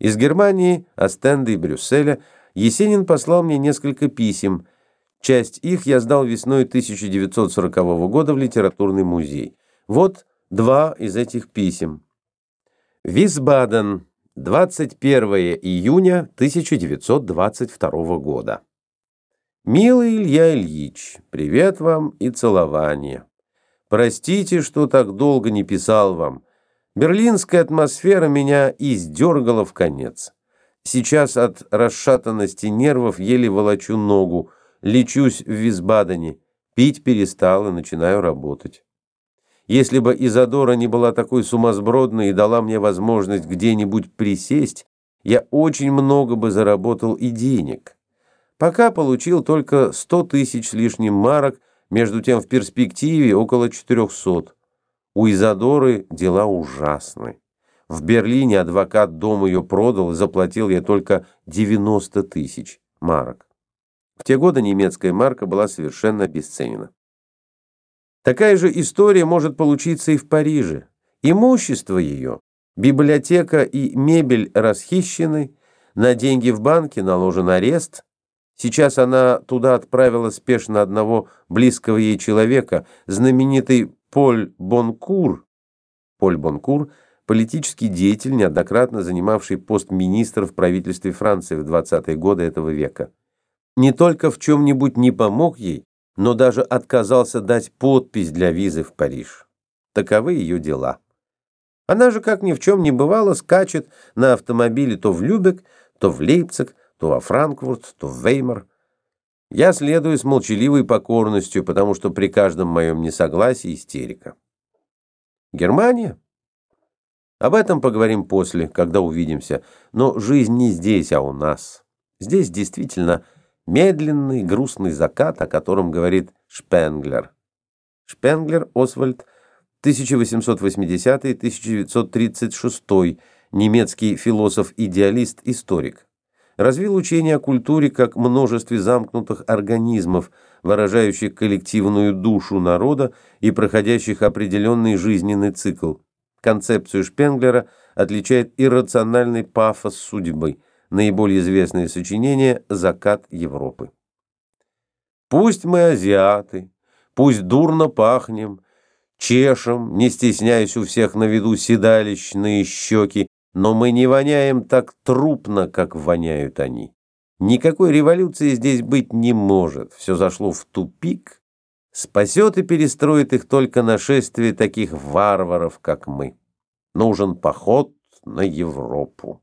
Из Германии, Остенда и Брюсселя Есенин послал мне несколько писем. Часть их я сдал весной 1940 года в литературный музей. Вот два из этих писем. Висбаден, 21 июня 1922 года. Милый Илья Ильич, привет вам и целование. Простите, что так долго не писал вам. Берлинская атмосфера меня издергала в конец. Сейчас от расшатанности нервов еле волочу ногу, лечусь в Висбадене, пить перестал и начинаю работать. Если бы Изодора не была такой сумасбродной и дала мне возможность где-нибудь присесть, я очень много бы заработал и денег. Пока получил только сто тысяч с лишним марок, между тем в перспективе около четырехсот. У Изодоры дела ужасны. В Берлине адвокат дом ее продал и заплатил я только 90 тысяч марок. В те годы немецкая марка была совершенно обесценена. Такая же история может получиться и в Париже. Имущество ее, библиотека и мебель расхищены, на деньги в банке наложен арест. Сейчас она туда отправила спешно одного близкого ей человека, знаменитый Поль Бонкур, Поль Бонкур – политический деятель, неоднократно занимавший пост министра в правительстве Франции в 20-е годы этого века. Не только в чем-нибудь не помог ей, но даже отказался дать подпись для визы в Париж. Таковы ее дела. Она же, как ни в чем не бывало, скачет на автомобиле то в Любек, то в Лейпциг, то во Франкфурт, то в Веймар. Я следую с молчаливой покорностью, потому что при каждом моем несогласии истерика. Германия? Об этом поговорим после, когда увидимся. Но жизнь не здесь, а у нас. Здесь действительно медленный, грустный закат, о котором говорит Шпенглер. Шпенглер Освальд, 1880-1936, немецкий философ-идеалист-историк развил учение о культуре как множестве замкнутых организмов, выражающих коллективную душу народа и проходящих определенный жизненный цикл. Концепцию Шпенглера отличает иррациональный пафос судьбы, наиболее известное сочинение «Закат Европы». Пусть мы азиаты, пусть дурно пахнем, чешем, не стесняясь у всех на виду седалищные щеки, но мы не воняем так трупно, как воняют они. Никакой революции здесь быть не может. Все зашло в тупик. Спасет и перестроит их только нашествие таких варваров, как мы. Нужен поход на Европу.